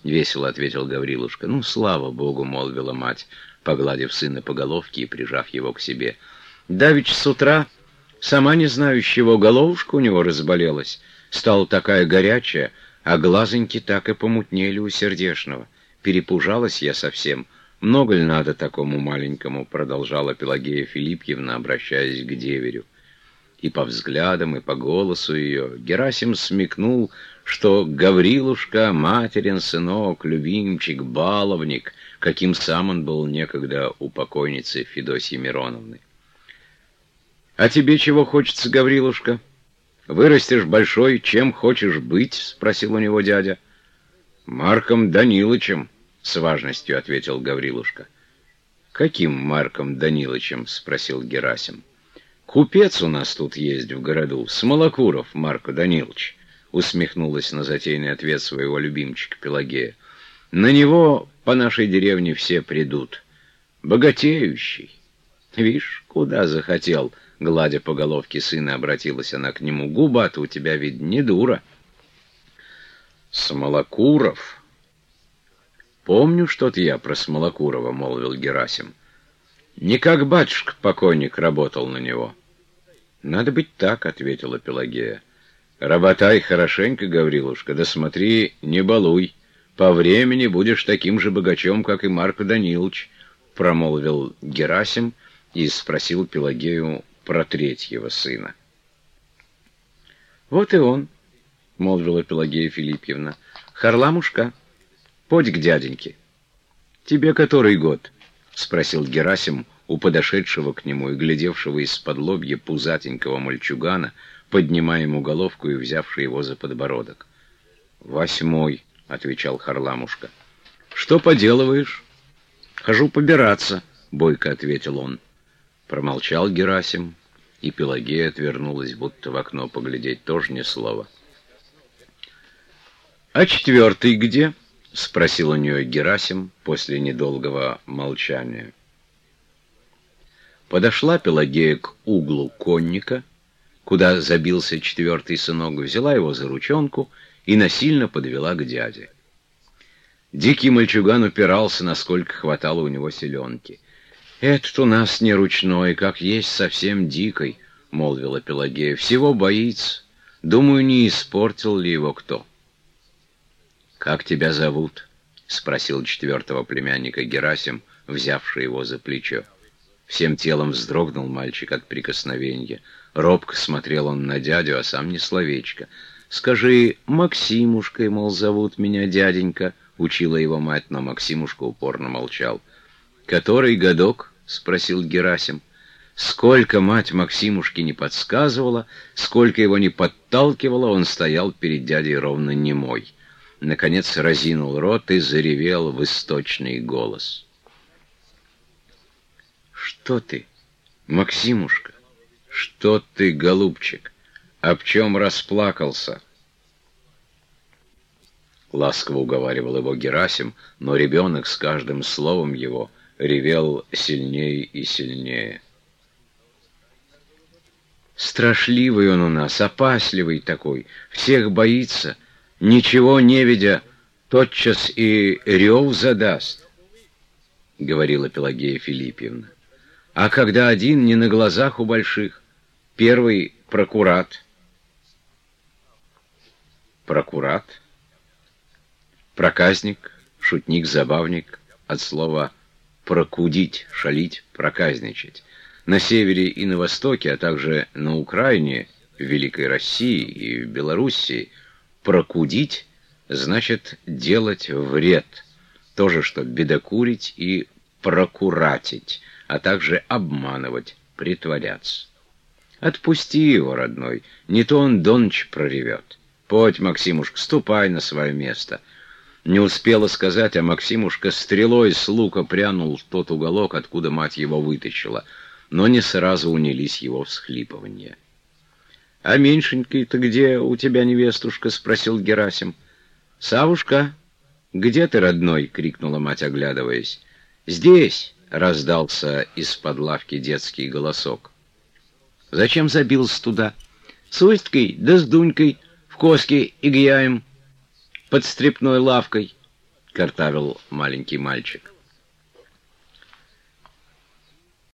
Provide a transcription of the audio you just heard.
— весело ответил Гаврилушка. «Ну, слава богу!» — молвила мать, погладив сына по головке и прижав его к себе. «Давич с утра, сама не знаю, с чего головушка у него разболелась, стала такая горячая, а глазоньки так и помутнели у сердешного. Перепужалась я совсем. Много ли надо такому маленькому?» — продолжала Пелагея Филиппьевна, обращаясь к деверю и по взглядам, и по голосу ее, Герасим смекнул, что Гаврилушка — материн сынок, любимчик, баловник, каким сам он был некогда у покойницы Федосьи Мироновны. «А тебе чего хочется, Гаврилушка? Вырастешь большой, чем хочешь быть?» — спросил у него дядя. «Марком Данилычем», — с важностью ответил Гаврилушка. «Каким Марком Данилычем?» — спросил Герасим. «Купец у нас тут есть в городу, Смолокуров Марко Данилович», — усмехнулась на затейный ответ своего любимчика Пелагея. «На него по нашей деревне все придут. Богатеющий. Вишь, куда захотел?» Гладя по головке сына, обратилась она к нему. «Губа-то у тебя, ведь не дура». «Смолокуров?» «Помню что-то я про Смолокурова», — молвил Герасим. «Не как батюшка-покойник работал на него». «Надо быть так», — ответила Пелагея. «Работай хорошенько, Гаврилушка, да смотри, не балуй. По времени будешь таким же богачом, как и Марко Данилович», — промолвил Герасим и спросил Пелагею про третьего сына. «Вот и он», — молвила Пелагея Филиппьевна. «Харламушка, подь к дяденьке». «Тебе который год?» — спросил Герасим, — у подошедшего к нему и глядевшего из-под лобья пузатенького мальчугана, поднимая ему головку и взявший его за подбородок. «Восьмой», — отвечал Харламушка. «Что поделываешь?» «Хожу побираться», — бойко ответил он. Промолчал Герасим, и Пелагея отвернулась, будто в окно поглядеть тоже ни слова. «А четвертый где?» — спросил у нее Герасим после недолгого молчания. Подошла Пелагея к углу конника, куда забился четвертый сынок, взяла его за ручонку и насильно подвела к дяде. Дикий мальчуган упирался, насколько хватало у него селенки. «Этот у нас не ручной, как есть совсем дикой», — молвила Пелагея. «Всего боится. Думаю, не испортил ли его кто». «Как тебя зовут?» — спросил четвертого племянника Герасим, взявший его за плечо. Всем телом вздрогнул мальчик от прикосновения. Робко смотрел он на дядю, а сам не словечко. «Скажи, Максимушкой, мол, зовут меня дяденька», — учила его мать, но Максимушка упорно молчал. «Который годок?» — спросил Герасим. Сколько мать Максимушки не подсказывала, сколько его не подталкивала, он стоял перед дядей ровно немой. Наконец разинул рот и заревел в источный голос. Что ты, Максимушка? Что ты, голубчик? Об чем расплакался? Ласково уговаривал его Герасим, но ребенок с каждым словом его ревел сильнее и сильнее. Страшливый он у нас, опасливый такой, всех боится, ничего не видя, тотчас и рев задаст, — говорила Пелагея Филиппьевна. А когда один не на глазах у больших, первый прокурат. Прокурат? Проказник, шутник, забавник, от слова «прокудить», «шалить», «проказничать». На севере и на востоке, а также на Украине, в Великой России и в Белоруссии «прокудить» значит делать вред. То же, что бедокурить и прокуратить – а также обманывать, притворяться. Отпусти его, родной, не то он донч проревет. Подь, Максимушка, ступай на свое место. Не успела сказать, а Максимушка стрелой с лука прянул в тот уголок, откуда мать его вытащила, но не сразу унились его всхлипывания. — А меньшенький-то где у тебя невестушка? — спросил Герасим. — Савушка, где ты, родной? — крикнула мать, оглядываясь. — Здесь. — раздался из-под лавки детский голосок. «Зачем забился туда? С Устькой да с Дунькой в коске и гияем под стрепной лавкой». картавил маленький мальчик.